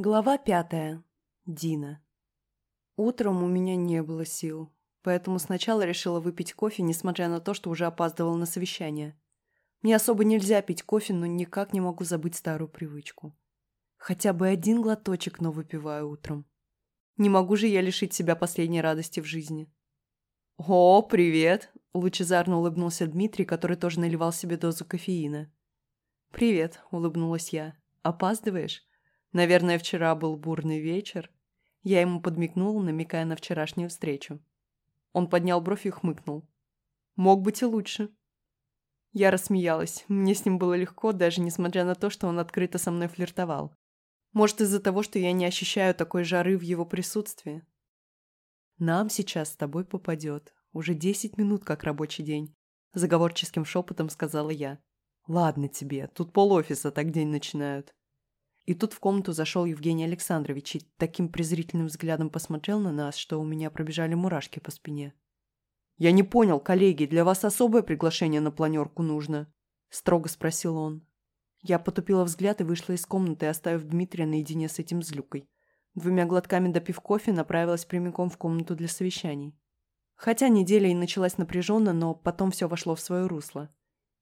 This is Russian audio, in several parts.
Глава пятая. Дина. Утром у меня не было сил, поэтому сначала решила выпить кофе, несмотря на то, что уже опаздывала на совещание. Мне особо нельзя пить кофе, но никак не могу забыть старую привычку. Хотя бы один глоточек, но выпиваю утром. Не могу же я лишить себя последней радости в жизни. «О, привет!» – лучезарно улыбнулся Дмитрий, который тоже наливал себе дозу кофеина. «Привет», – улыбнулась я. «Опаздываешь?» Наверное, вчера был бурный вечер. Я ему подмигнул, намекая на вчерашнюю встречу. Он поднял бровь и хмыкнул. Мог быть и лучше. Я рассмеялась. Мне с ним было легко, даже несмотря на то, что он открыто со мной флиртовал. Может, из-за того, что я не ощущаю такой жары в его присутствии? Нам сейчас с тобой попадет. Уже десять минут, как рабочий день. Заговорческим шепотом сказала я. Ладно тебе, тут пол офиса так день начинают. И тут в комнату зашел Евгений Александрович и таким презрительным взглядом посмотрел на нас, что у меня пробежали мурашки по спине. «Я не понял, коллеги, для вас особое приглашение на планерку нужно?» – строго спросил он. Я потупила взгляд и вышла из комнаты, оставив Дмитрия наедине с этим злюкой. Двумя глотками допив кофе, направилась прямиком в комнату для совещаний. Хотя неделя и началась напряженно, но потом все вошло в свое русло.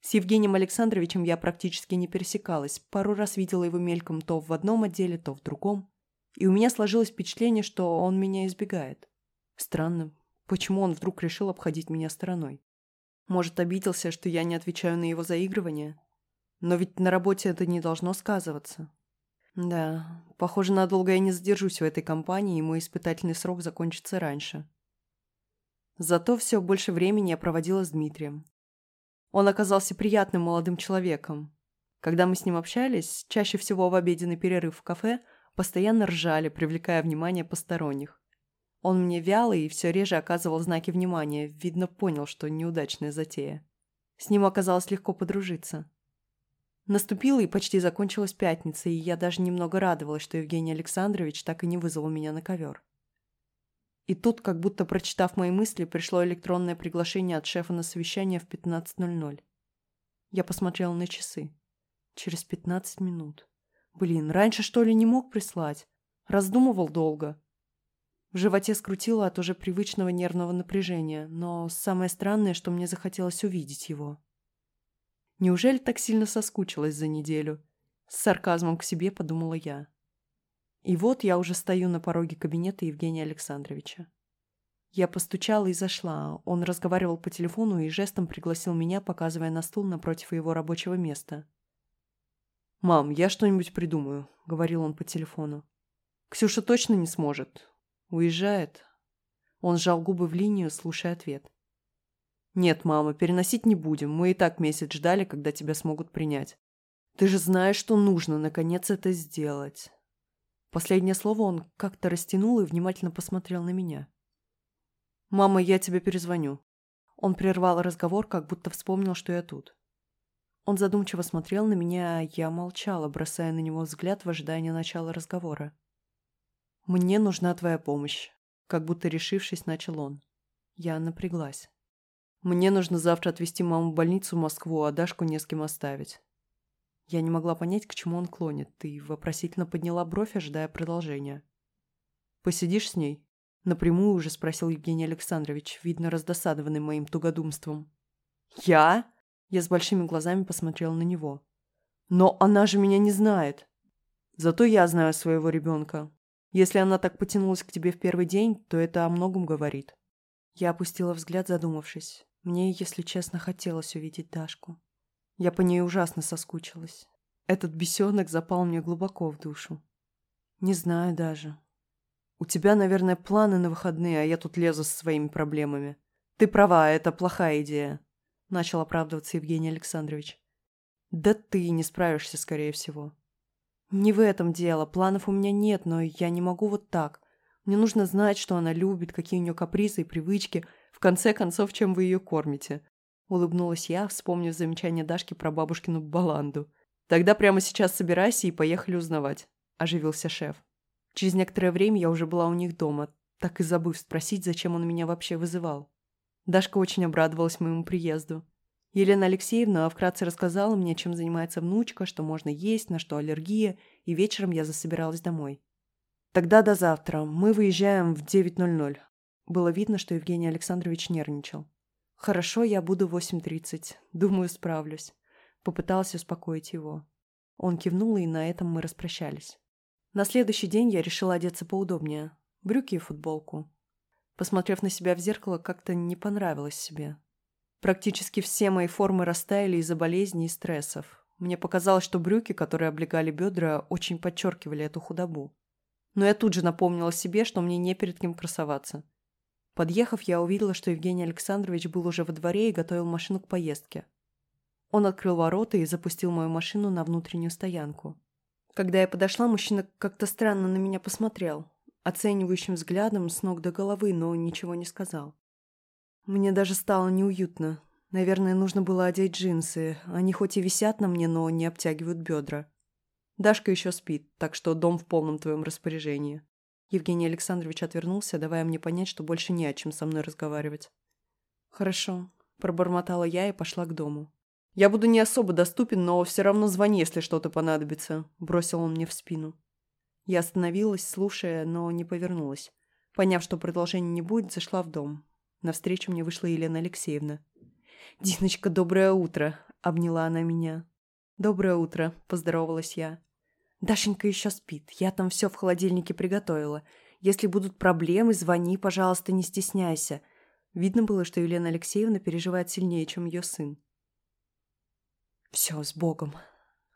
С Евгением Александровичем я практически не пересекалась, пару раз видела его мельком то в одном отделе, то в другом. И у меня сложилось впечатление, что он меня избегает. Странно, почему он вдруг решил обходить меня стороной? Может, обиделся, что я не отвечаю на его заигрывание? Но ведь на работе это не должно сказываться. Да, похоже, надолго я не задержусь в этой компании, и мой испытательный срок закончится раньше. Зато все больше времени я проводила с Дмитрием. Он оказался приятным молодым человеком. Когда мы с ним общались, чаще всего в обеденный перерыв в кафе, постоянно ржали, привлекая внимание посторонних. Он мне вялый и все реже оказывал знаки внимания, видно, понял, что неудачная затея. С ним оказалось легко подружиться. Наступила и почти закончилась пятница, и я даже немного радовалась, что Евгений Александрович так и не вызвал меня на ковер. И тут, как будто прочитав мои мысли, пришло электронное приглашение от шефа на совещание в 15.00. Я посмотрела на часы. Через 15 минут. Блин, раньше что ли не мог прислать? Раздумывал долго. В животе скрутило от уже привычного нервного напряжения, но самое странное, что мне захотелось увидеть его. Неужели так сильно соскучилась за неделю? С сарказмом к себе подумала я. И вот я уже стою на пороге кабинета Евгения Александровича. Я постучала и зашла. Он разговаривал по телефону и жестом пригласил меня, показывая на стул напротив его рабочего места. «Мам, я что-нибудь придумаю», — говорил он по телефону. «Ксюша точно не сможет. Уезжает». Он сжал губы в линию, слушая ответ. «Нет, мама, переносить не будем. Мы и так месяц ждали, когда тебя смогут принять. Ты же знаешь, что нужно, наконец, это сделать. Последнее слово он как-то растянул и внимательно посмотрел на меня. «Мама, я тебе перезвоню». Он прервал разговор, как будто вспомнил, что я тут. Он задумчиво смотрел на меня, а я молчала, бросая на него взгляд в ожидании начала разговора. «Мне нужна твоя помощь», — как будто решившись, начал он. Я напряглась. «Мне нужно завтра отвезти маму в больницу в Москву, а Дашку не с кем оставить. Я не могла понять, к чему он клонит, и вопросительно подняла бровь, ожидая продолжения. «Посидишь с ней?» Напрямую уже спросил Евгений Александрович, видно раздосадованный моим тугодумством. «Я?» Я с большими глазами посмотрела на него. «Но она же меня не знает!» «Зато я знаю своего ребенка. Если она так потянулась к тебе в первый день, то это о многом говорит». Я опустила взгляд, задумавшись. Мне, если честно, хотелось увидеть Дашку. Я по ней ужасно соскучилась. Этот бесенок запал мне глубоко в душу. Не знаю даже. У тебя, наверное, планы на выходные, а я тут лезу со своими проблемами. Ты права, это плохая идея. Начал оправдываться Евгений Александрович. Да ты не справишься, скорее всего. Не в этом дело. Планов у меня нет, но я не могу вот так. Мне нужно знать, что она любит, какие у нее капризы и привычки. В конце концов, чем вы ее кормите. Улыбнулась я, вспомнив замечание Дашки про бабушкину баланду. «Тогда прямо сейчас собирайся и поехали узнавать», – оживился шеф. Через некоторое время я уже была у них дома, так и забыв спросить, зачем он меня вообще вызывал. Дашка очень обрадовалась моему приезду. Елена Алексеевна вкратце рассказала мне, чем занимается внучка, что можно есть, на что аллергия, и вечером я засобиралась домой. Тогда до завтра. Мы выезжаем в 9.00. Было видно, что Евгений Александрович нервничал. Хорошо, я буду в 8.30. Думаю, справлюсь. Попыталась успокоить его. Он кивнул, и на этом мы распрощались. На следующий день я решила одеться поудобнее. Брюки и футболку. Посмотрев на себя в зеркало, как-то не понравилось себе. Практически все мои формы растаяли из-за болезней и стрессов. Мне показалось, что брюки, которые облегали бедра, очень подчеркивали эту худобу. Но я тут же напомнила себе, что мне не перед кем красоваться. Подъехав, я увидела, что Евгений Александрович был уже во дворе и готовил машину к поездке. Он открыл ворота и запустил мою машину на внутреннюю стоянку. Когда я подошла, мужчина как-то странно на меня посмотрел, оценивающим взглядом с ног до головы, но ничего не сказал. Мне даже стало неуютно. Наверное, нужно было одеть джинсы. Они хоть и висят на мне, но не обтягивают бедра. Дашка еще спит, так что дом в полном твоем распоряжении. Евгений Александрович отвернулся, давая мне понять, что больше не о чем со мной разговаривать. «Хорошо», – пробормотала я и пошла к дому. «Я буду не особо доступен, но все равно звони, если что-то понадобится», – бросил он мне в спину. Я остановилась, слушая, но не повернулась. Поняв, что продолжения не будет, зашла в дом. Навстречу мне вышла Елена Алексеевна. «Диночка, доброе утро!» – обняла она меня. «Доброе утро!» – поздоровалась я. Дашенька еще спит. Я там все в холодильнике приготовила. Если будут проблемы, звони, пожалуйста, не стесняйся. Видно было, что Елена Алексеевна переживает сильнее, чем ее сын. Все, с Богом.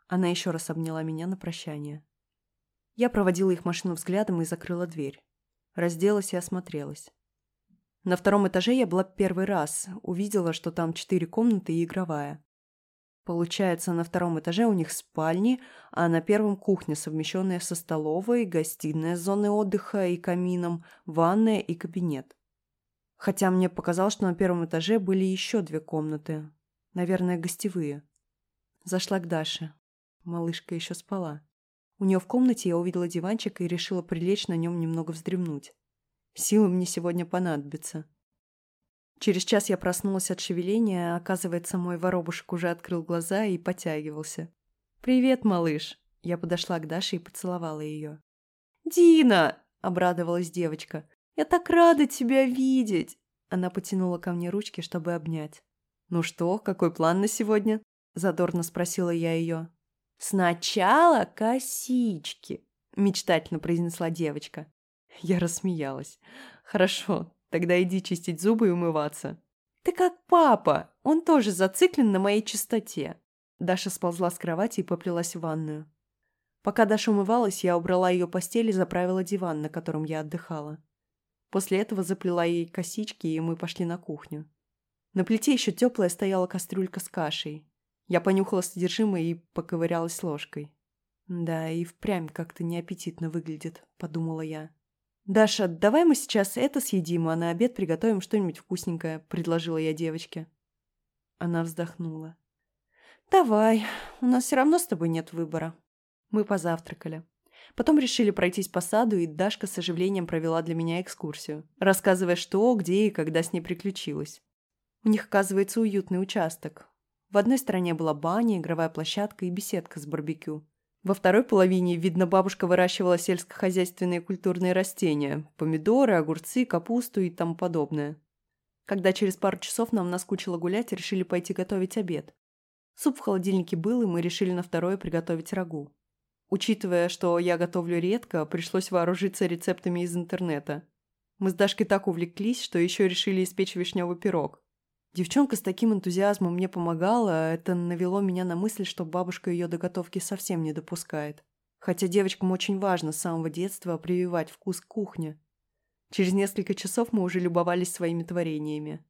Она еще раз обняла меня на прощание. Я проводила их машину взглядом и закрыла дверь. Разделась и осмотрелась. На втором этаже я была первый раз. Увидела, что там четыре комнаты и игровая. Получается, на втором этаже у них спальни, а на первом кухня, совмещенная со столовой, гостиная с зоной отдыха и камином, ванная и кабинет. Хотя мне показалось, что на первом этаже были еще две комнаты. Наверное, гостевые. Зашла к Даше. Малышка еще спала. У нее в комнате я увидела диванчик и решила прилечь на нем немного вздремнуть. Силы мне сегодня понадобятся. Через час я проснулась от шевеления, а оказывается, мой воробушек уже открыл глаза и потягивался. «Привет, малыш!» Я подошла к Даше и поцеловала ее. «Дина!» – обрадовалась девочка. «Я так рада тебя видеть!» Она потянула ко мне ручки, чтобы обнять. «Ну что, какой план на сегодня?» – задорно спросила я ее. «Сначала косички», – мечтательно произнесла девочка. Я рассмеялась. «Хорошо, Тогда иди чистить зубы и умываться. Ты как папа, он тоже зациклен на моей чистоте. Даша сползла с кровати и поплелась в ванную. Пока Даша умывалась, я убрала ее постель и заправила диван, на котором я отдыхала. После этого заплела ей косички, и мы пошли на кухню. На плите еще теплая стояла кастрюлька с кашей. Я понюхала содержимое и поковырялась ложкой. «Да, и впрямь как-то неаппетитно выглядит», — подумала я. «Даша, давай мы сейчас это съедим, а на обед приготовим что-нибудь вкусненькое», – предложила я девочке. Она вздохнула. «Давай, у нас все равно с тобой нет выбора». Мы позавтракали. Потом решили пройтись по саду, и Дашка с оживлением провела для меня экскурсию, рассказывая, что, где и когда с ней приключилось. У них, оказывается, уютный участок. В одной стороне была баня, игровая площадка и беседка с барбекю. Во второй половине, видно, бабушка выращивала сельскохозяйственные культурные растения – помидоры, огурцы, капусту и тому подобное. Когда через пару часов нам наскучило гулять, решили пойти готовить обед. Суп в холодильнике был, и мы решили на второе приготовить рагу. Учитывая, что я готовлю редко, пришлось вооружиться рецептами из интернета. Мы с Дашкой так увлеклись, что еще решили испечь вишневый пирог. Девчонка с таким энтузиазмом мне помогала, это навело меня на мысль, что бабушка ее до готовки совсем не допускает. Хотя девочкам очень важно с самого детства прививать вкус к кухне. Через несколько часов мы уже любовались своими творениями.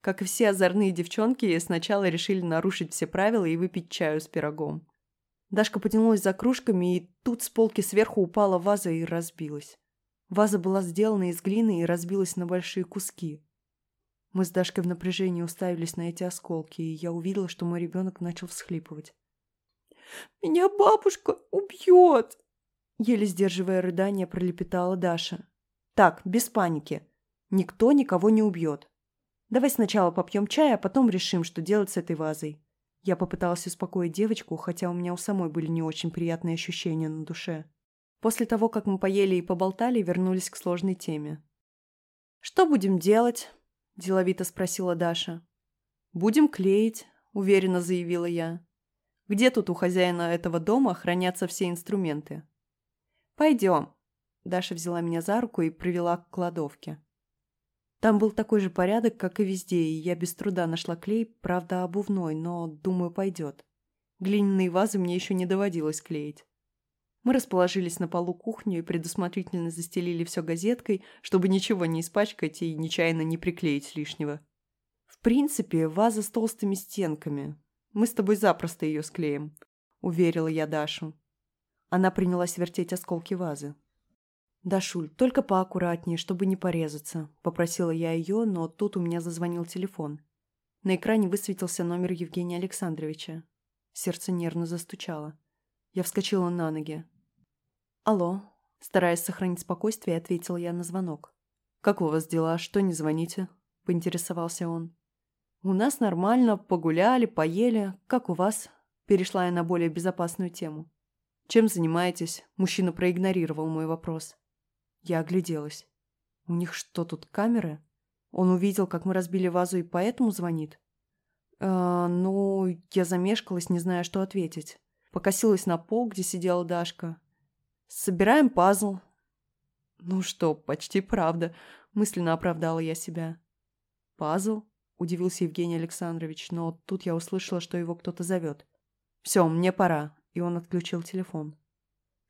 Как и все озорные девчонки, сначала решили нарушить все правила и выпить чаю с пирогом. Дашка потянулась за кружками, и тут с полки сверху упала ваза и разбилась. Ваза была сделана из глины и разбилась на большие куски. Мы с Дашкой в напряжении уставились на эти осколки, и я увидела, что мой ребенок начал всхлипывать. «Меня бабушка убьет!» Еле сдерживая рыдание, пролепетала Даша. «Так, без паники. Никто никого не убьет. Давай сначала попьем чай, а потом решим, что делать с этой вазой». Я попыталась успокоить девочку, хотя у меня у самой были не очень приятные ощущения на душе. После того, как мы поели и поболтали, вернулись к сложной теме. «Что будем делать?» – деловито спросила Даша. «Будем клеить», – уверенно заявила я. «Где тут у хозяина этого дома хранятся все инструменты?» «Пойдем», – Даша взяла меня за руку и привела к кладовке. Там был такой же порядок, как и везде, и я без труда нашла клей, правда, обувной, но, думаю, пойдет. Глиняные вазы мне еще не доводилось клеить. Мы расположились на полу кухни и предусмотрительно застелили все газеткой, чтобы ничего не испачкать и нечаянно не приклеить лишнего. В принципе, ваза с толстыми стенками. Мы с тобой запросто ее склеим, уверила я Дашу. Она принялась вертеть осколки вазы. «Дашуль, только поаккуратнее, чтобы не порезаться», – попросила я ее, но тут у меня зазвонил телефон. На экране высветился номер Евгения Александровича. Сердце нервно застучало. Я вскочила на ноги. «Алло», – стараясь сохранить спокойствие, ответила я на звонок. «Как у вас дела? Что не звоните?» – поинтересовался он. «У нас нормально, погуляли, поели. Как у вас?» Перешла я на более безопасную тему. «Чем занимаетесь?» Мужчина проигнорировал мой вопрос. Я огляделась. «У них что, тут камеры?» Он увидел, как мы разбили вазу и поэтому звонит? «Э, ну, я замешкалась, не зная, что ответить. Покосилась на пол, где сидела Дашка. «Собираем пазл». «Ну что, почти правда», — мысленно оправдала я себя. «Пазл?» — удивился Евгений Александрович, но тут я услышала, что его кто-то зовет. «Все, мне пора», и он отключил телефон.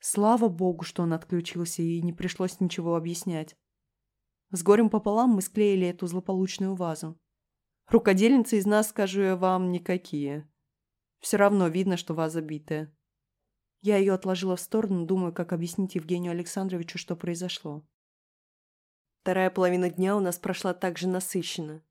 Слава богу, что он отключился, и не пришлось ничего объяснять. С горем пополам мы склеили эту злополучную вазу. Рукодельницы из нас, скажу я вам, никакие. Все равно видно, что ваза битая. Я ее отложила в сторону, думаю, как объяснить Евгению Александровичу, что произошло. Вторая половина дня у нас прошла так же насыщенно.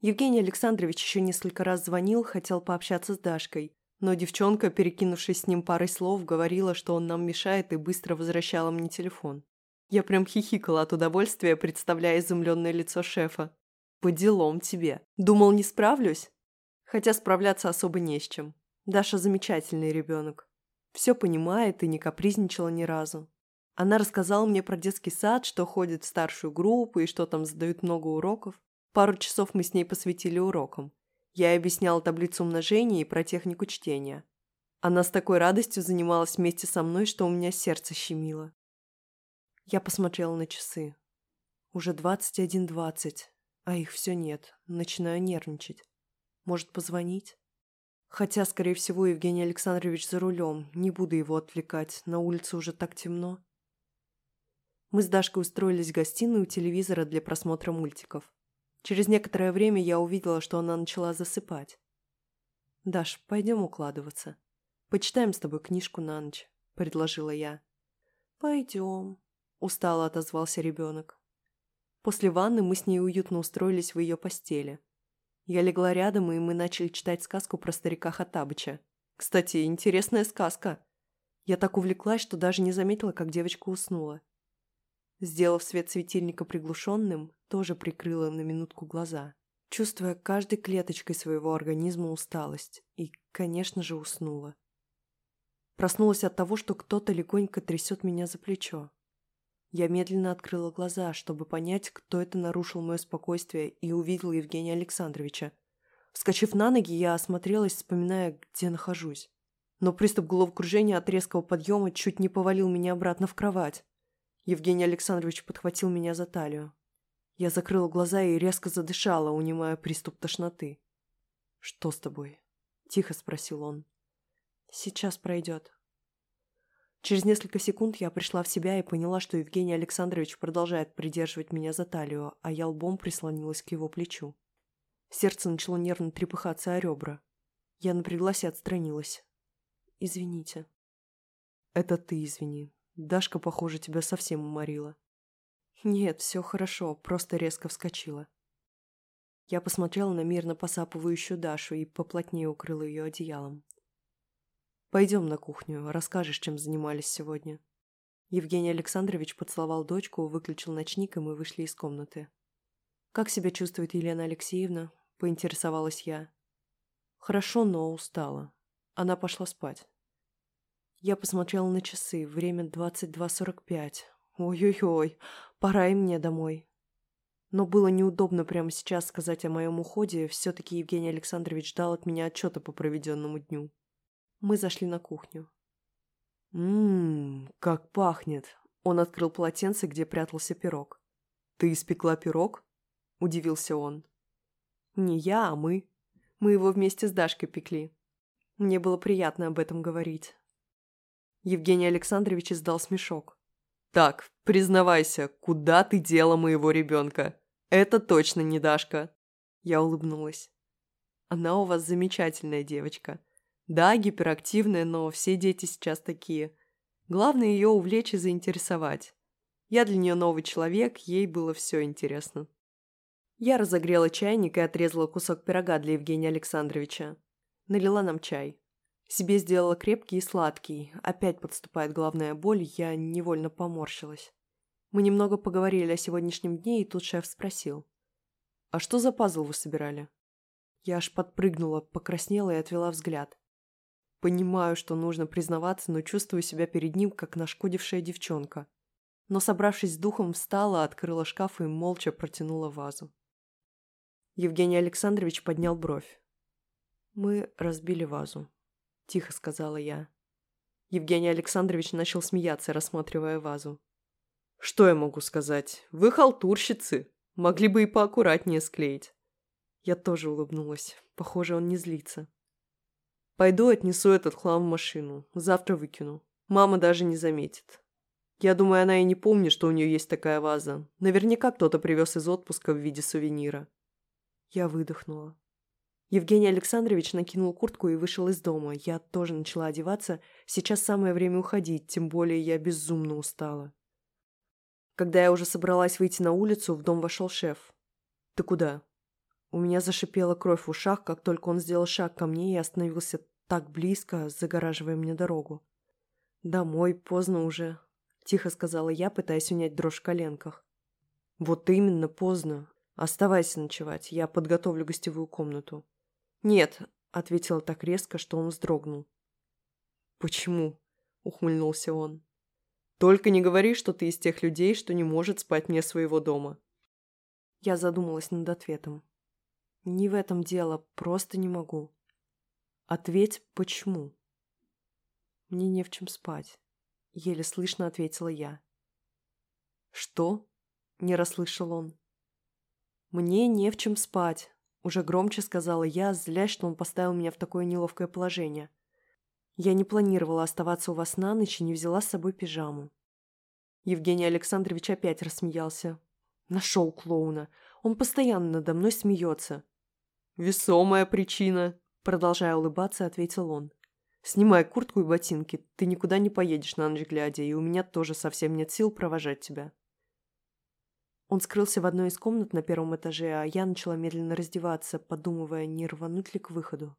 Евгений Александрович еще несколько раз звонил, хотел пообщаться с Дашкой, но девчонка, перекинувшись с ним парой слов, говорила, что он нам мешает и быстро возвращала мне телефон. Я прям хихикала от удовольствия, представляя изумленное лицо шефа. «По делам тебе. Думал, не справлюсь?» Хотя справляться особо не с чем. Даша замечательный ребенок. Все понимает и не капризничала ни разу. Она рассказала мне про детский сад, что ходит в старшую группу и что там задают много уроков. Пару часов мы с ней посвятили урокам. Я объяснял таблицу умножения и про технику чтения. Она с такой радостью занималась вместе со мной, что у меня сердце щемило. Я посмотрела на часы. Уже двадцать один двадцать, а их все нет. Начинаю нервничать. Может, позвонить? Хотя, скорее всего, Евгений Александрович за рулем. Не буду его отвлекать. На улице уже так темно. Мы с Дашкой устроились в гостиной у телевизора для просмотра мультиков. Через некоторое время я увидела, что она начала засыпать. «Даш, пойдем укладываться. Почитаем с тобой книжку на ночь», — предложила я. «Пойдем», — устало отозвался ребенок. После ванны мы с ней уютно устроились в ее постели. Я легла рядом, и мы начали читать сказку про старика Хатабыча. Кстати, интересная сказка. Я так увлеклась, что даже не заметила, как девочка уснула. Сделав свет светильника приглушенным, тоже прикрыла на минутку глаза, чувствуя каждой клеточкой своего организма усталость, и, конечно же, уснула. Проснулась от того, что кто-то легонько трясет меня за плечо. Я медленно открыла глаза, чтобы понять, кто это нарушил мое спокойствие, и увидела Евгения Александровича. Вскочив на ноги, я осмотрелась, вспоминая, где нахожусь. Но приступ головокружения от резкого подъема чуть не повалил меня обратно в кровать. Евгений Александрович подхватил меня за талию. Я закрыла глаза и резко задышала, унимая приступ тошноты. «Что с тобой?» – тихо спросил он. «Сейчас пройдет». Через несколько секунд я пришла в себя и поняла, что Евгений Александрович продолжает придерживать меня за талию, а я лбом прислонилась к его плечу. Сердце начало нервно трепыхаться о ребра. Я напряглась и отстранилась. «Извините». «Это ты извини. Дашка, похоже, тебя совсем уморила. Нет, все хорошо, просто резко вскочила. Я посмотрела на мирно посапывающую Дашу и поплотнее укрыла ее одеялом. «Пойдем на кухню, расскажешь, чем занимались сегодня». Евгений Александрович поцеловал дочку, выключил ночник, и мы вышли из комнаты. «Как себя чувствует Елена Алексеевна?» – поинтересовалась я. «Хорошо, но устала. Она пошла спать». Я посмотрела на часы. Время 22.45. Ой-ой-ой, пора и мне домой. Но было неудобно прямо сейчас сказать о моем уходе, все-таки Евгений Александрович ждал от меня отчета по проведенному дню. Мы зашли на кухню. «Ммм, как пахнет!» Он открыл полотенце, где прятался пирог. «Ты испекла пирог?» – удивился он. «Не я, а мы. Мы его вместе с Дашкой пекли. Мне было приятно об этом говорить». Евгений Александрович издал смешок. «Так, признавайся, куда ты дела моего ребенка? Это точно не Дашка!» Я улыбнулась. «Она у вас замечательная девочка. Да, гиперактивная, но все дети сейчас такие. Главное ее увлечь и заинтересовать. Я для нее новый человек, ей было все интересно». Я разогрела чайник и отрезала кусок пирога для Евгения Александровича. Налила нам чай. Себе сделала крепкий и сладкий. Опять подступает головная боль, я невольно поморщилась. Мы немного поговорили о сегодняшнем дне, и тут шеф спросил. «А что за пазл вы собирали?» Я аж подпрыгнула, покраснела и отвела взгляд. Понимаю, что нужно признаваться, но чувствую себя перед ним, как нашкодившая девчонка. Но, собравшись с духом, встала, открыла шкаф и молча протянула вазу. Евгений Александрович поднял бровь. Мы разбили вазу тихо сказала я. Евгений Александрович начал смеяться, рассматривая вазу. «Что я могу сказать? Вы халтурщицы. Могли бы и поаккуратнее склеить». Я тоже улыбнулась. Похоже, он не злится. «Пойду отнесу этот хлам в машину. Завтра выкину. Мама даже не заметит. Я думаю, она и не помнит, что у нее есть такая ваза. Наверняка кто-то привез из отпуска в виде сувенира». Я выдохнула. Евгений Александрович накинул куртку и вышел из дома. Я тоже начала одеваться. Сейчас самое время уходить, тем более я безумно устала. Когда я уже собралась выйти на улицу, в дом вошел шеф. «Ты куда?» У меня зашипела кровь в ушах, как только он сделал шаг ко мне и остановился так близко, загораживая мне дорогу. «Домой, поздно уже», — тихо сказала я, пытаясь унять дрожь в коленках. «Вот именно, поздно. Оставайся ночевать, я подготовлю гостевую комнату». «Нет», — ответила так резко, что он вздрогнул. «Почему?» — ухмыльнулся он. «Только не говори, что ты из тех людей, что не может спать мне своего дома». Я задумалась над ответом. «Не в этом дело, просто не могу». «Ответь, почему?» «Мне не в чем спать», — еле слышно ответила я. «Что?» — не расслышал он. «Мне не в чем спать», уже громче сказала я, злясь, что он поставил меня в такое неловкое положение. Я не планировала оставаться у вас на ночь и не взяла с собой пижаму. Евгений Александрович опять рассмеялся. Нашел клоуна. Он постоянно надо мной смеется. «Весомая причина», — продолжая улыбаться, ответил он. «Снимай куртку и ботинки. Ты никуда не поедешь на ночь глядя, и у меня тоже совсем нет сил провожать тебя». Он скрылся в одной из комнат на первом этаже, а я начала медленно раздеваться, подумывая, не рвануть ли к выходу.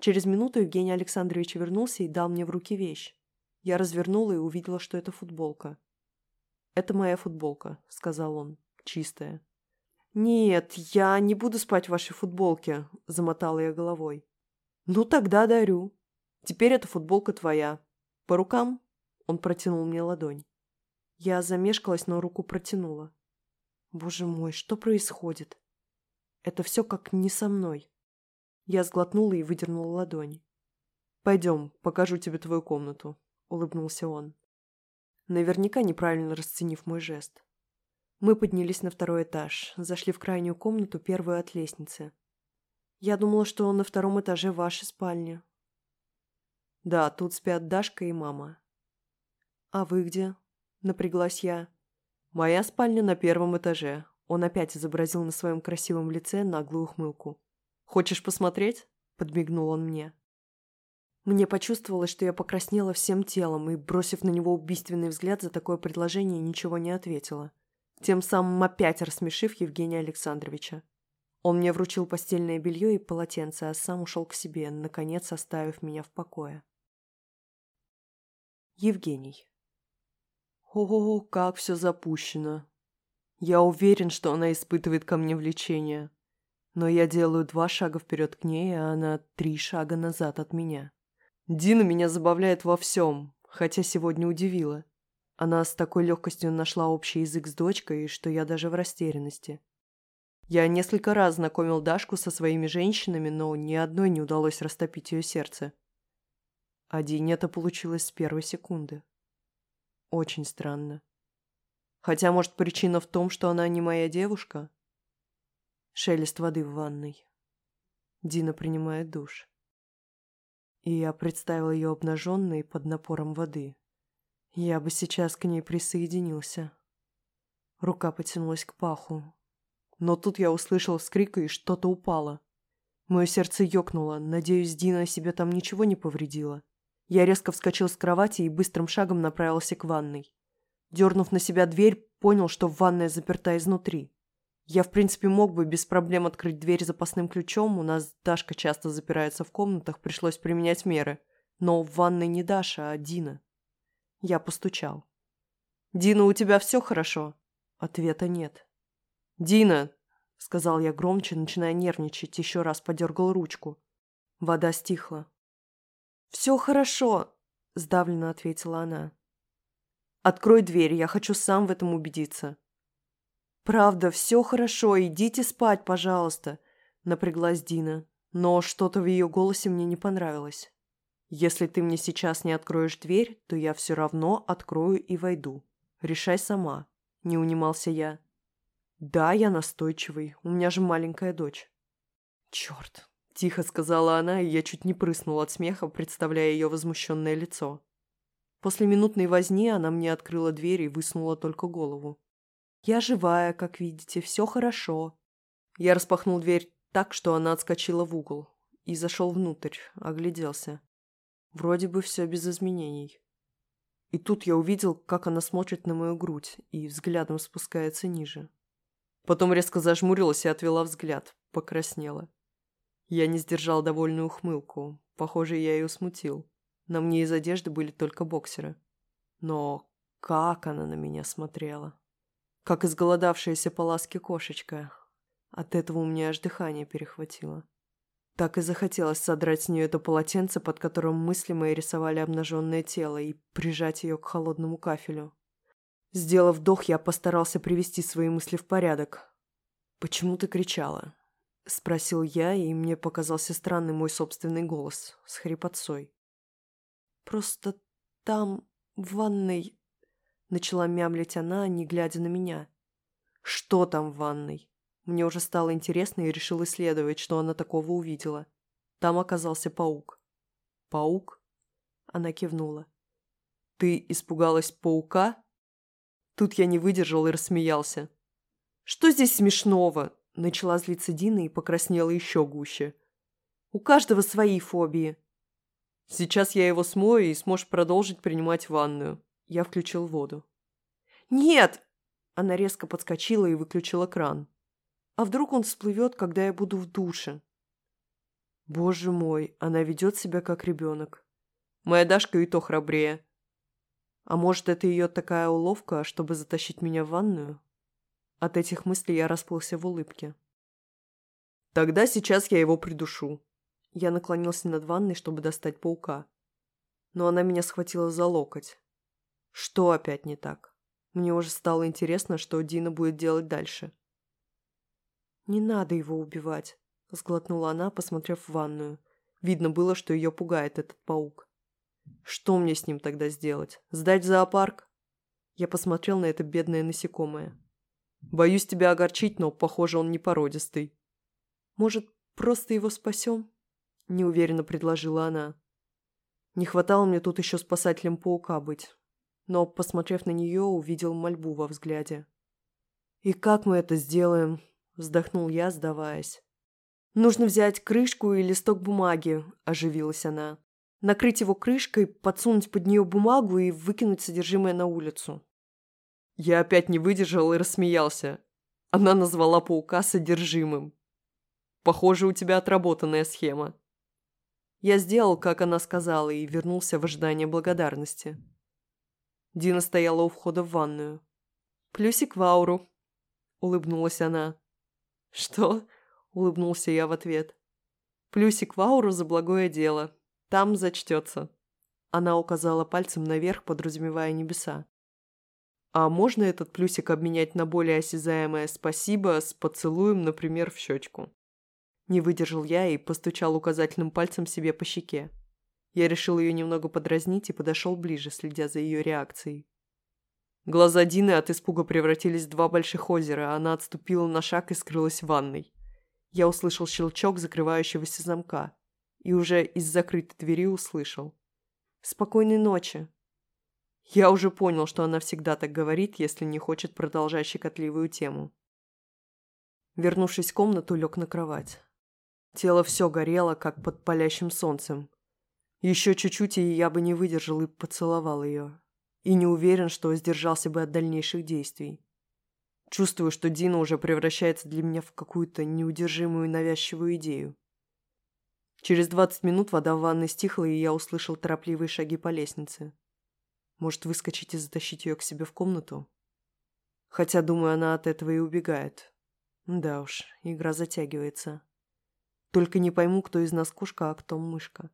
Через минуту Евгений Александрович вернулся и дал мне в руки вещь. Я развернула и увидела, что это футболка. «Это моя футболка», — сказал он, — «чистая». «Нет, я не буду спать в вашей футболке», — замотала я головой. «Ну тогда дарю. Теперь эта футболка твоя. По рукам?» Он протянул мне ладонь. Я замешкалась, но руку протянула. Боже мой, что происходит? Это все как не со мной. Я сглотнула и выдернула ладонь. «Пойдем, покажу тебе твою комнату», — улыбнулся он. Наверняка неправильно расценив мой жест. Мы поднялись на второй этаж, зашли в крайнюю комнату, первую от лестницы. Я думала, что на втором этаже ваша спальня. Да, тут спят Дашка и мама. А вы где? Напряглась я. «Моя спальня на первом этаже». Он опять изобразил на своем красивом лице наглую ухмылку. «Хочешь посмотреть?» – подмигнул он мне. Мне почувствовалось, что я покраснела всем телом и, бросив на него убийственный взгляд за такое предложение, ничего не ответила. Тем самым опять рассмешив Евгения Александровича. Он мне вручил постельное белье и полотенце, а сам ушел к себе, наконец оставив меня в покое. Евгений. О, как все запущено. Я уверен, что она испытывает ко мне влечение. Но я делаю два шага вперед к ней, а она три шага назад от меня. Дина меня забавляет во всем, хотя сегодня удивила. Она с такой легкостью нашла общий язык с дочкой, что я даже в растерянности. Я несколько раз знакомил Дашку со своими женщинами, но ни одной не удалось растопить ее сердце. А Дине это получилось с первой секунды. Очень странно. Хотя, может, причина в том, что она не моя девушка? Шелест воды в ванной. Дина принимает душ. И я представил ее обнаженной под напором воды. Я бы сейчас к ней присоединился. Рука потянулась к паху. Но тут я услышал вскрик, и что-то упало. Мое сердце ёкнуло. Надеюсь, Дина себе там ничего не повредила. Я резко вскочил с кровати и быстрым шагом направился к ванной. Дернув на себя дверь, понял, что ванная заперта изнутри. Я, в принципе, мог бы без проблем открыть дверь запасным ключом, у нас Дашка часто запирается в комнатах, пришлось применять меры. Но в ванной не Даша, а Дина. Я постучал. «Дина, у тебя все хорошо?» Ответа нет. «Дина!» — сказал я громче, начиная нервничать, еще раз подергал ручку. Вода стихла. «Все хорошо!» — сдавленно ответила она. «Открой дверь, я хочу сам в этом убедиться». «Правда, все хорошо, идите спать, пожалуйста», — напряглась Дина. Но что-то в ее голосе мне не понравилось. Если ты мне сейчас не откроешь дверь, то я все равно открою и войду. Решай сама. Не унимался я. Да, я настойчивый. У меня же маленькая дочь. Черт. Тихо сказала она, и я чуть не прыснул от смеха, представляя ее возмущенное лицо. После минутной возни она мне открыла дверь и высунула только голову. «Я живая, как видите, все хорошо». Я распахнул дверь так, что она отскочила в угол, и зашел внутрь, огляделся. Вроде бы все без изменений. И тут я увидел, как она смотрит на мою грудь и взглядом спускается ниже. Потом резко зажмурилась и отвела взгляд, покраснела. Я не сдержал довольную ухмылку. Похоже, я ее смутил. На мне из одежды были только боксеры. Но как она на меня смотрела. Как изголодавшаяся по ласке кошечка. От этого у меня аж дыхание перехватило. Так и захотелось содрать с нее это полотенце, под которым мысли мои рисовали обнаженное тело, и прижать ее к холодному кафелю. Сделав вдох, я постарался привести свои мысли в порядок. «Почему ты кричала?» — спросил я, и мне показался странный мой собственный голос с хрипотцой. «Просто там, в ванной...» — начала мямлить она, не глядя на меня. «Что там в ванной?» Мне уже стало интересно и решил исследовать, что она такого увидела. Там оказался паук. «Паук?» Она кивнула. «Ты испугалась паука?» Тут я не выдержал и рассмеялся. «Что здесь смешного?» Начала злиться Дина и покраснела еще гуще. «У каждого свои фобии». «Сейчас я его смою и сможешь продолжить принимать ванную». Я включил воду. «Нет!» Она резко подскочила и выключила кран. А вдруг он всплывет, когда я буду в душе? Боже мой, она ведет себя как ребенок. Моя Дашка и то храбрее. А может, это ее такая уловка, чтобы затащить меня в ванную? От этих мыслей я расплылся в улыбке. Тогда сейчас я его придушу. Я наклонился над ванной, чтобы достать паука. Но она меня схватила за локоть. Что опять не так? Мне уже стало интересно, что Дина будет делать дальше. «Не надо его убивать», — сглотнула она, посмотрев в ванную. Видно было, что ее пугает этот паук. «Что мне с ним тогда сделать? Сдать в зоопарк?» Я посмотрел на это бедное насекомое. «Боюсь тебя огорчить, но, похоже, он не породистый». «Может, просто его спасем?» — неуверенно предложила она. Не хватало мне тут еще спасателем паука быть. Но, посмотрев на нее, увидел мольбу во взгляде. «И как мы это сделаем?» Вздохнул я, сдаваясь. «Нужно взять крышку и листок бумаги», – оживилась она. «Накрыть его крышкой, подсунуть под нее бумагу и выкинуть содержимое на улицу». Я опять не выдержал и рассмеялся. Она назвала паука содержимым. «Похоже, у тебя отработанная схема». Я сделал, как она сказала, и вернулся в ожидание благодарности. Дина стояла у входа в ванную. «Плюсик в ауру», — улыбнулась она. «Что?» – улыбнулся я в ответ. «Плюсик в ауру за благое дело», – Там зачтется». Она указала пальцем наверх, подразумевая небеса. А можно этот плюсик обменять на более осязаемое «спасибо» с поцелуем, например, в щечку? Не выдержал я и постучал указательным пальцем себе по щеке. Я решил ее немного подразнить и подошел ближе, следя за ее реакцией. Глаза Дины от испуга превратились в два больших озера, она отступила на шаг и скрылась в ванной. Я услышал щелчок закрывающегося замка и уже из закрытой двери услышал. «Спокойной ночи!» Я уже понял, что она всегда так говорит, если не хочет продолжать щекотливую тему. Вернувшись в комнату, лег на кровать. Тело все горело, как под палящим солнцем. Еще чуть-чуть, и я бы не выдержал и поцеловал ее. И не уверен, что сдержался бы от дальнейших действий. Чувствую, что Дина уже превращается для меня в какую-то неудержимую навязчивую идею. Через двадцать минут вода в ванной стихла, и я услышал торопливые шаги по лестнице. Может, выскочить и затащить ее к себе в комнату? Хотя, думаю, она от этого и убегает. Да уж, игра затягивается. Только не пойму, кто из нас кошка, а кто мышка.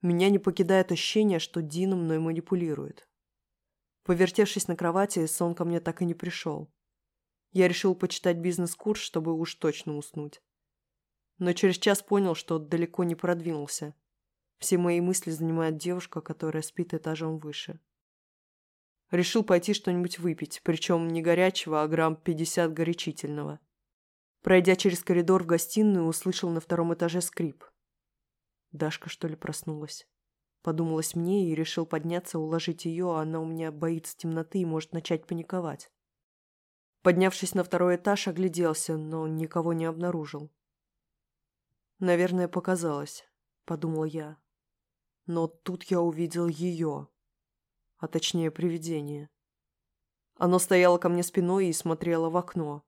Меня не покидает ощущение, что Дина мной манипулирует. Повертевшись на кровати, сон ко мне так и не пришел. Я решил почитать бизнес-курс, чтобы уж точно уснуть. Но через час понял, что далеко не продвинулся. Все мои мысли занимает девушка, которая спит этажом выше. Решил пойти что-нибудь выпить, причем не горячего, а грамм 50 горячительного. Пройдя через коридор в гостиную, услышал на втором этаже скрип. Дашка, что ли, проснулась? Подумалось мне и решил подняться, уложить ее, а она у меня боится темноты и может начать паниковать. Поднявшись на второй этаж, огляделся, но никого не обнаружил. «Наверное, показалось», — подумал я. Но тут я увидел ее, а точнее привидение. Оно стояло ко мне спиной и смотрело в окно.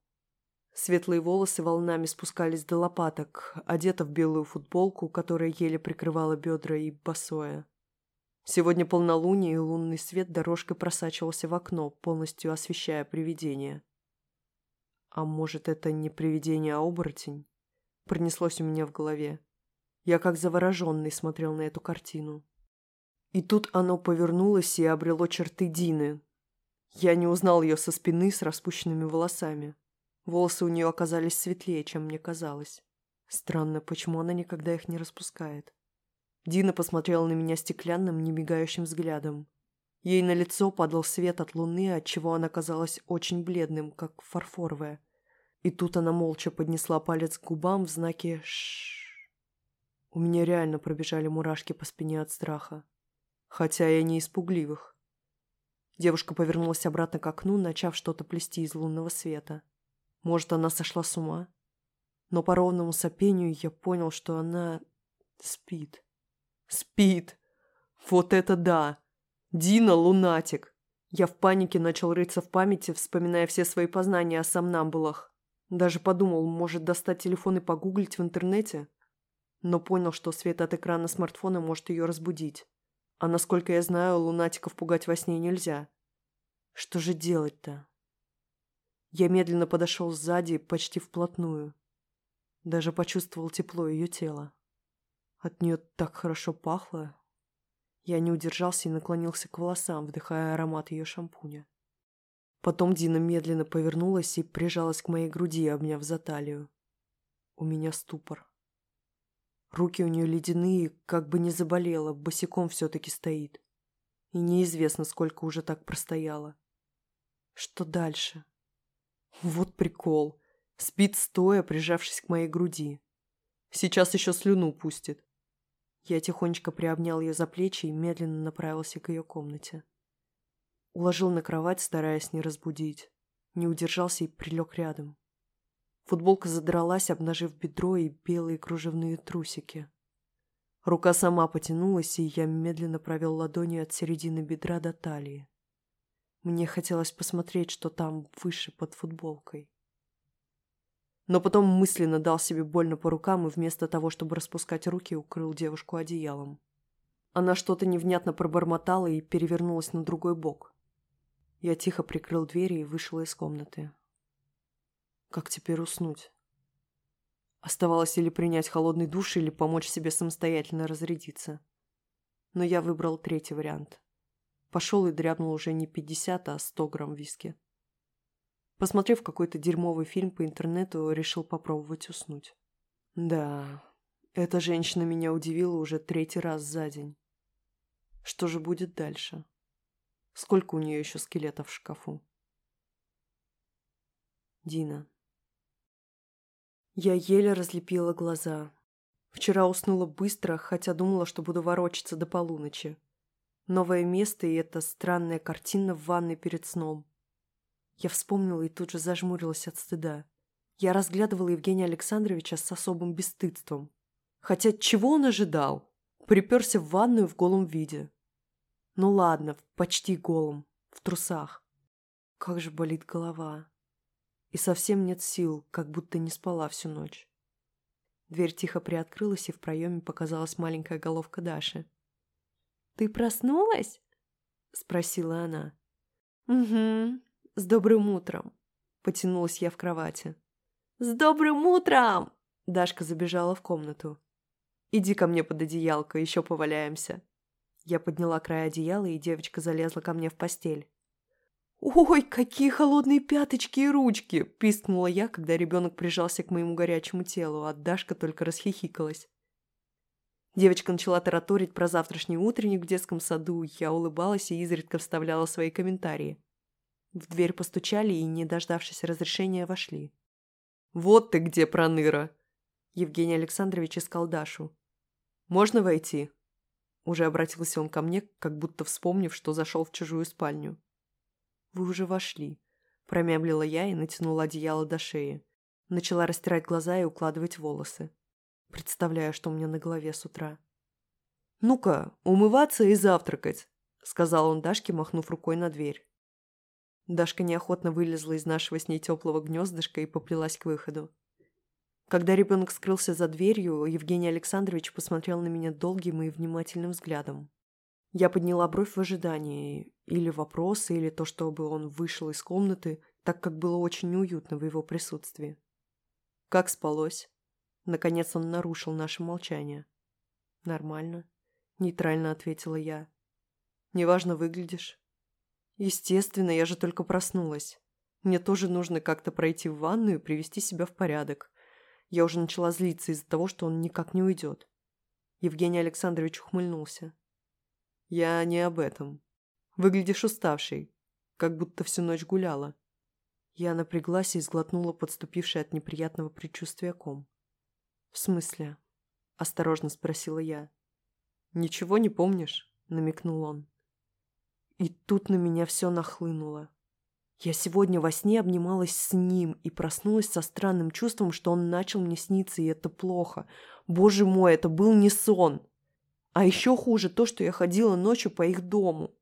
Светлые волосы волнами спускались до лопаток, одета в белую футболку, которая еле прикрывала бедра и босое. Сегодня полнолуние, и лунный свет дорожкой просачивался в окно, полностью освещая привидение. А может, это не привидение, а оборотень? Пронеслось у меня в голове. Я как завороженный смотрел на эту картину. И тут оно повернулось и обрело черты Дины. Я не узнал ее со спины с распущенными волосами. Волосы у нее оказались светлее, чем мне казалось. Странно, почему она никогда их не распускает. Дина посмотрела на меня стеклянным, немигающим взглядом. Ей на лицо падал свет от луны, отчего она казалась очень бледным, как фарфоровая. И тут она молча поднесла палец к губам в знаке «Шшш». У меня реально пробежали мурашки по спине от страха. Хотя я не испугливых. Девушка повернулась обратно к окну, начав что-то плести из лунного света. Может, она сошла с ума? Но по ровному сопению я понял, что она спит. Спит! Вот это да! Дина лунатик! Я в панике начал рыться в памяти, вспоминая все свои познания о сомнамбулах. Даже подумал, может достать телефон и погуглить в интернете? но понял, что свет от экрана смартфона может ее разбудить. А насколько я знаю, лунатиков пугать во сне нельзя. Что же делать-то? Я медленно подошел сзади, почти вплотную. Даже почувствовал тепло ее тела. От нее так хорошо пахло. Я не удержался и наклонился к волосам, вдыхая аромат ее шампуня. Потом Дина медленно повернулась и прижалась к моей груди, обняв за талию. У меня ступор. Руки у нее ледяные, как бы не заболела, босиком все-таки стоит. И неизвестно, сколько уже так простояла. Что дальше? Вот прикол. Спит стоя, прижавшись к моей груди. Сейчас еще слюну пустит. Я тихонечко приобнял ее за плечи и медленно направился к ее комнате. Уложил на кровать, стараясь не разбудить. Не удержался и прилег рядом. Футболка задралась, обнажив бедро и белые кружевные трусики. Рука сама потянулась, и я медленно провел ладонью от середины бедра до талии. Мне хотелось посмотреть, что там выше под футболкой. Но потом мысленно дал себе больно по рукам и вместо того, чтобы распускать руки, укрыл девушку одеялом. Она что-то невнятно пробормотала и перевернулась на другой бок. Я тихо прикрыл дверь и вышел из комнаты. Как теперь уснуть? Оставалось или принять холодный душ, или помочь себе самостоятельно разрядиться. Но я выбрал третий вариант. Пошел и дрябнул уже не 50, а 100 грамм виски. Посмотрев какой-то дерьмовый фильм по интернету, решил попробовать уснуть. Да, эта женщина меня удивила уже третий раз за день. Что же будет дальше? Сколько у нее еще скелетов в шкафу? Дина. Я еле разлепила глаза. Вчера уснула быстро, хотя думала, что буду ворочаться до полуночи. Новое место и эта странная картина в ванной перед сном. Я вспомнила и тут же зажмурилась от стыда. Я разглядывала Евгения Александровича с особым бесстыдством. Хотя чего он ожидал? Приперся в ванную в голом виде. Ну ладно, почти голым, в трусах. Как же болит голова. И совсем нет сил, как будто не спала всю ночь. Дверь тихо приоткрылась, и в проеме показалась маленькая головка Даши. «Ты проснулась?» — спросила она. «Угу, с добрым утром!» — потянулась я в кровати. «С добрым утром!» — Дашка забежала в комнату. «Иди ко мне под одеялко, еще поваляемся». Я подняла край одеяла, и девочка залезла ко мне в постель. «Ой, какие холодные пяточки и ручки!» – пискнула я, когда ребенок прижался к моему горячему телу, а Дашка только расхихикалась. Девочка начала тараторить про завтрашний утренник в детском саду, я улыбалась и изредка вставляла свои комментарии. В дверь постучали и, не дождавшись разрешения, вошли. «Вот ты где, проныра!» Евгений Александрович искал Дашу. «Можно войти?» Уже обратился он ко мне, как будто вспомнив, что зашел в чужую спальню. «Вы уже вошли», – промямлила я и натянула одеяло до шеи. Начала растирать глаза и укладывать волосы. Представляю, что у меня на голове с утра. «Ну-ка, умываться и завтракать», – сказал он Дашке, махнув рукой на дверь. Дашка неохотно вылезла из нашего с ней теплого гнездышка и поплелась к выходу. Когда ребенок скрылся за дверью, Евгений Александрович посмотрел на меня долгим и внимательным взглядом. Я подняла бровь в ожидании, или вопросы, или то, чтобы он вышел из комнаты, так как было очень неуютно в его присутствии. «Как спалось?» Наконец он нарушил наше молчание. «Нормально», — нейтрально ответила я. «Неважно выглядишь. Естественно, я же только проснулась. Мне тоже нужно как-то пройти в ванную и привести себя в порядок. Я уже начала злиться из-за того, что он никак не уйдет. Евгений Александрович ухмыльнулся. Я не об этом. Выглядишь уставшей, как будто всю ночь гуляла. Я напряглась и сглотнула подступивший от неприятного предчувствия ком. «В смысле?» – осторожно спросила я. «Ничего не помнишь?» – намекнул он. И тут на меня все нахлынуло. Я сегодня во сне обнималась с ним и проснулась со странным чувством, что он начал мне сниться, и это плохо. Боже мой, это был не сон. А еще хуже то, что я ходила ночью по их дому.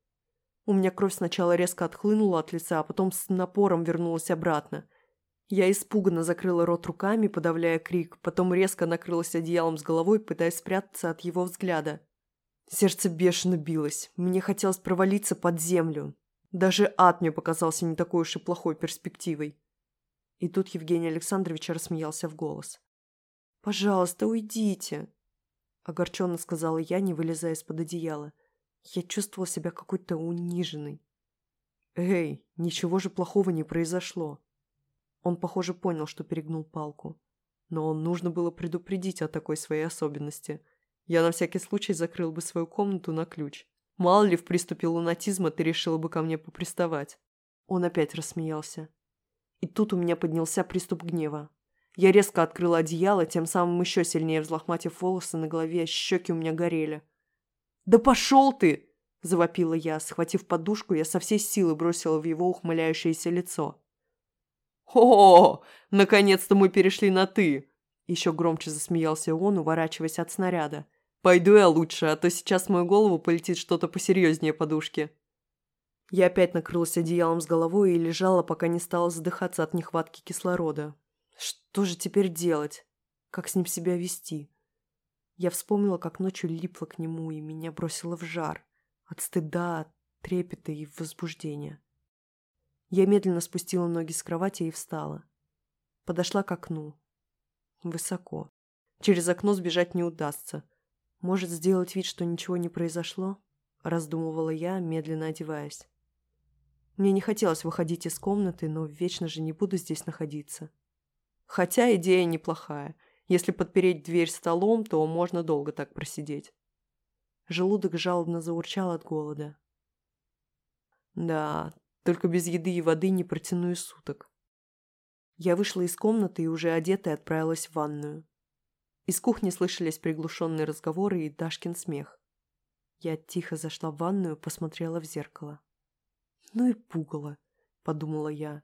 У меня кровь сначала резко отхлынула от лица, а потом с напором вернулась обратно. Я испуганно закрыла рот руками, подавляя крик, потом резко накрылась одеялом с головой, пытаясь спрятаться от его взгляда. Сердце бешено билось. Мне хотелось провалиться под землю. Даже ад мне показался не такой уж и плохой перспективой. И тут Евгений Александрович рассмеялся в голос. «Пожалуйста, уйдите!» Огорченно сказала я, не вылезая из-под одеяла. Я чувствовала себя какой-то униженной. «Эй, ничего же плохого не произошло!» Он, похоже, понял, что перегнул палку. Но он нужно было предупредить о такой своей особенности – я на всякий случай закрыл бы свою комнату на ключ. Мало ли в приступе лунатизма ты решила бы ко мне поприставать. Он опять рассмеялся. И тут у меня поднялся приступ гнева. Я резко открыла одеяло, тем самым еще сильнее взлохматив волосы на голове, щеки у меня горели. «Да пошел ты!» – завопила я. Схватив подушку, я со всей силы бросила в его ухмыляющееся лицо. «О, наконец-то мы перешли на «ты!» Еще громче засмеялся он, уворачиваясь от снаряда. Пойду я лучше, а то сейчас в мою голову полетит что-то посерьезнее подушки. Я опять накрылась одеялом с головой и лежала, пока не стала задыхаться от нехватки кислорода. Что же теперь делать? Как с ним себя вести? Я вспомнила, как ночью липла к нему, и меня бросило в жар. От стыда, от трепета и возбуждения. Я медленно спустила ноги с кровати и встала. Подошла к окну. Высоко. Через окно сбежать не удастся. Может, сделать вид, что ничего не произошло? Раздумывала я, медленно одеваясь. Мне не хотелось выходить из комнаты, но вечно же не буду здесь находиться. Хотя идея неплохая. Если подпереть дверь столом, то можно долго так просидеть. Желудок жалобно заурчал от голода. Да, только без еды и воды не протяну и суток. Я вышла из комнаты и уже одетая отправилась в ванную. Из кухни слышались приглушенные разговоры и Дашкин смех. Я тихо зашла в ванную, посмотрела в зеркало. «Ну и пугало», — подумала я.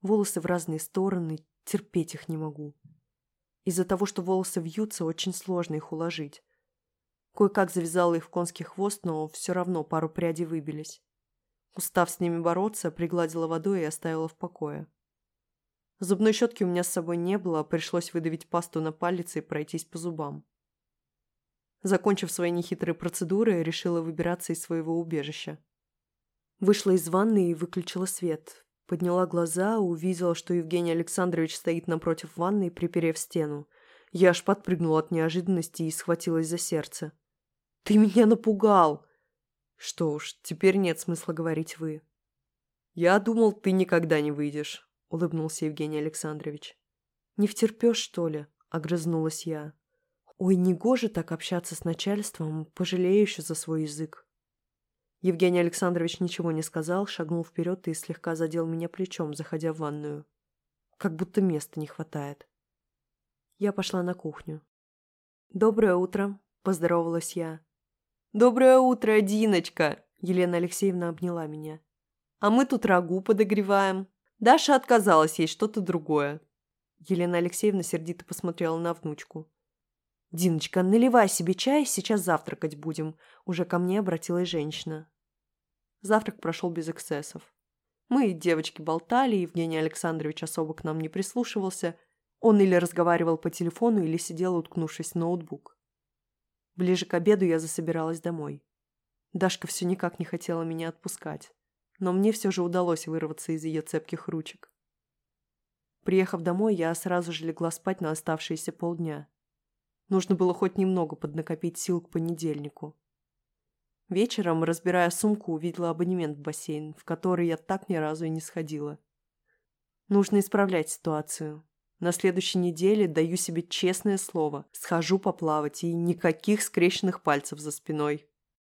Волосы в разные стороны, терпеть их не могу. Из-за того, что волосы вьются, очень сложно их уложить. Кое-как завязала их в конский хвост, но все равно пару прядей выбились. Устав с ними бороться, пригладила водой и оставила в покое. Зубной щетки у меня с собой не было, пришлось выдавить пасту на палец и пройтись по зубам. Закончив свои нехитрые процедуры, решила выбираться из своего убежища. Вышла из ванны и выключила свет. Подняла глаза, увидела, что Евгений Александрович стоит напротив ванны, приперев стену. Я аж подпрыгнула от неожиданности и схватилась за сердце. «Ты меня напугал!» «Что уж, теперь нет смысла говорить «вы». «Я думал, ты никогда не выйдешь», улыбнулся Евгений Александрович. «Не втерпешь, что ли?» – огрызнулась я. «Ой, не гоже так общаться с начальством, пожалею еще за свой язык». Евгений Александрович ничего не сказал, шагнул вперед и слегка задел меня плечом, заходя в ванную. Как будто места не хватает. Я пошла на кухню. «Доброе утро», – поздоровалась я. «Доброе утро, Диночка!» – Елена Алексеевна обняла меня. «А мы тут рагу подогреваем. Даша отказалась есть что-то другое. Елена Алексеевна сердито посмотрела на внучку. «Диночка, наливай себе чай, сейчас завтракать будем», – уже ко мне обратилась женщина. Завтрак прошел без эксцессов. Мы, девочки, болтали, Евгений Александрович особо к нам не прислушивался. Он или разговаривал по телефону, или сидел, уткнувшись в ноутбук. Ближе к обеду я засобиралась домой. Дашка все никак не хотела меня отпускать но мне все же удалось вырваться из ее цепких ручек. Приехав домой, я сразу же легла спать на оставшиеся полдня. Нужно было хоть немного поднакопить сил к понедельнику. Вечером, разбирая сумку, увидела абонемент в бассейн, в который я так ни разу и не сходила. Нужно исправлять ситуацию. На следующей неделе даю себе честное слово. Схожу поплавать и никаких скрещенных пальцев за спиной.